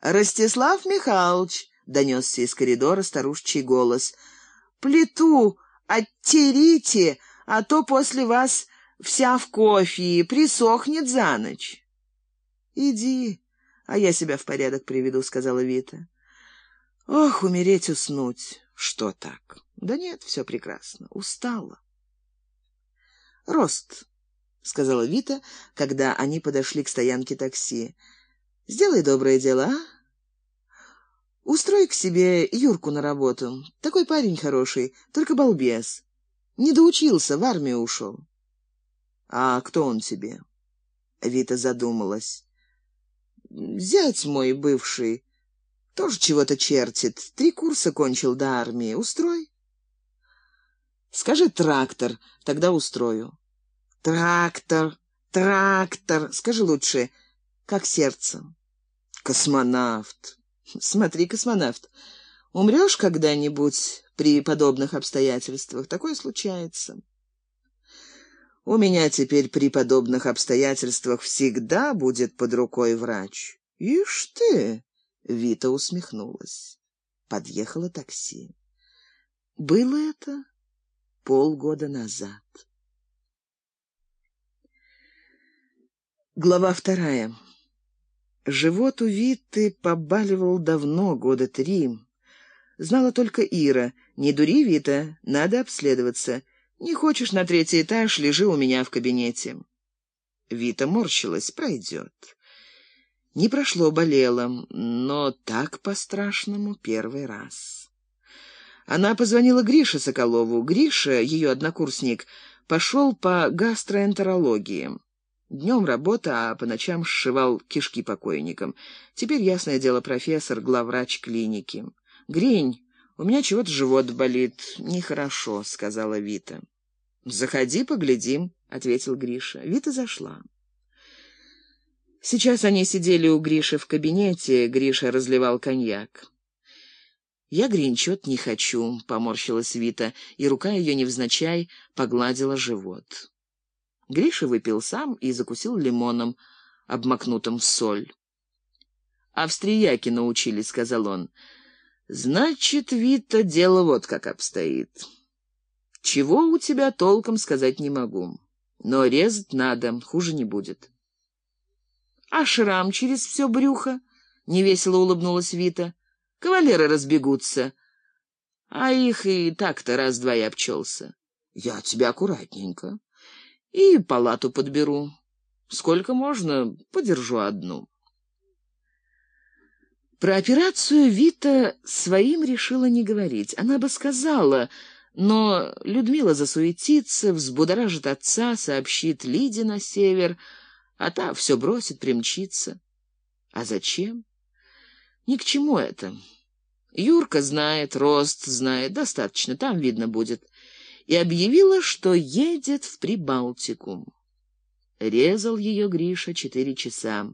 «Ростислав Михайлович!» — донесся из коридора старушечий голос. «Плиту оттерите, а то после вас вся в кофе и присохнет за ночь». «Иди, а я себя в порядок приведу», — сказала Вита. «Ох, умереть, уснуть. Что так? Да нет, все прекрасно. Устала». «Рост», — сказала Вита, когда они подошли к стоянке такси. «Сделай доброе дело, а? Устрой к себе Юрку на работу. Такой парень хороший, только балбес. Не доучился, в армию ушел». «А кто он тебе?» Вита задумалась. «Зять мой бывший. Тоже чего-то чертит. Три курса кончил до армии. Устрой?» «Скажи трактор, тогда устрою». Трактор, трактор. Скажи лучше, как сердце. Космонавт. Смотри, космонавт. Умрешь когда-нибудь при подобных обстоятельствах? Такое случается. У меня теперь при подобных обстоятельствах всегда будет под рукой врач. Ишь ты, Вита усмехнулась. Подъехало такси. Было это полгода назад. Глава вторая. Живот у Виты побаливал давно, года три. Знала только Ира. «Не дури, Вита, надо обследоваться. Не хочешь на третий этаж, лежи у меня в кабинете». Вита морщилась, пройдет. Не прошло, болело, но так по-страшному первый раз. Она позвонила Грише Соколову. Гриша, ее однокурсник, пошел по гастроэнтерологии. Днем работа, а по ночам сшивал кишки покойникам. Теперь, ясное дело, профессор, главврач клиники. «Грень, у меня чего-то живот болит. Нехорошо», — сказала Вита. «Заходи, поглядим», — ответил Гриша. Вита зашла. Сейчас они сидели у Гриши в кабинете, Гриша разливал коньяк. «Я гринчет не хочу», — поморщилась Вита, и рука ее невзначай погладила живот. Гриша выпил сам и закусил лимоном, обмакнутым в соль. «Австрияки научили», — сказал он. «Значит, Вита, дело вот как обстоит. Чего у тебя толком сказать не могу, но резать надо, хуже не будет». «А шрам через все брюхо?» — невесело улыбнулась Вита. «Кавалеры разбегутся, а их и так-то раз-два и обчелся. Я тебя аккуратненько» и палату подберу. Сколько можно, подержу одну. Про операцию Вита своим решила не говорить. Она бы сказала, но Людмила засуетится, взбудоражит отца, сообщит Лиде на север, а та все бросит, примчится. А зачем? Ни к чему это. Юрка знает, Рост знает, достаточно, там видно будет и объявила, что едет в Прибалтику. Резал ее Гриша четыре часа.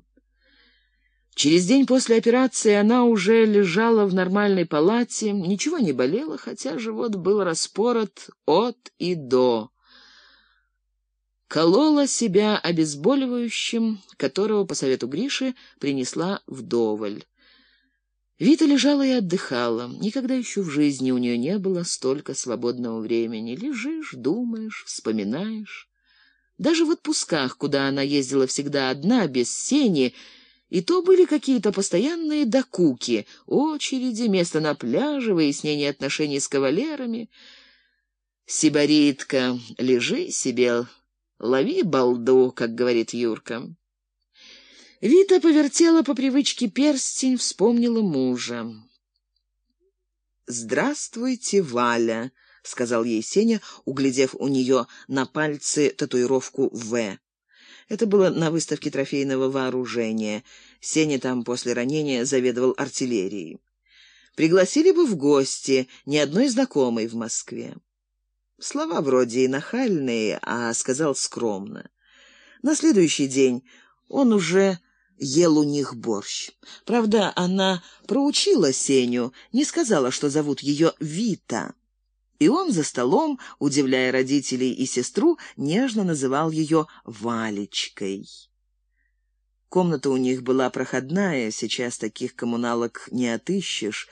Через день после операции она уже лежала в нормальной палате, ничего не болело, хотя живот был распорот от и до. Колола себя обезболивающим, которого, по совету Гриши, принесла вдоволь. Вита лежала и отдыхала. Никогда еще в жизни у нее не было столько свободного времени. Лежишь, думаешь, вспоминаешь. Даже в отпусках, куда она ездила всегда одна, без сени, и то были какие-то постоянные докуки, очереди, место на пляже, выяснение отношений с кавалерами. «Сибаритка, лежи себе, лови балду», как говорит Юрка. Вита повертела по привычке перстень, вспомнила мужа. «Здравствуйте, Валя», — сказал ей Сеня, углядев у нее на пальце татуировку «В». Это было на выставке трофейного вооружения. Сеня там после ранения заведовал артиллерией. Пригласили бы в гости, ни одной знакомой в Москве. Слова вроде и нахальные, а сказал скромно. На следующий день он уже ел у них борщ. Правда, она проучила Сеню, не сказала, что зовут ее Вита. И он за столом, удивляя родителей и сестру, нежно называл ее Валечкой. Комната у них была проходная, сейчас таких коммуналок не отыщешь,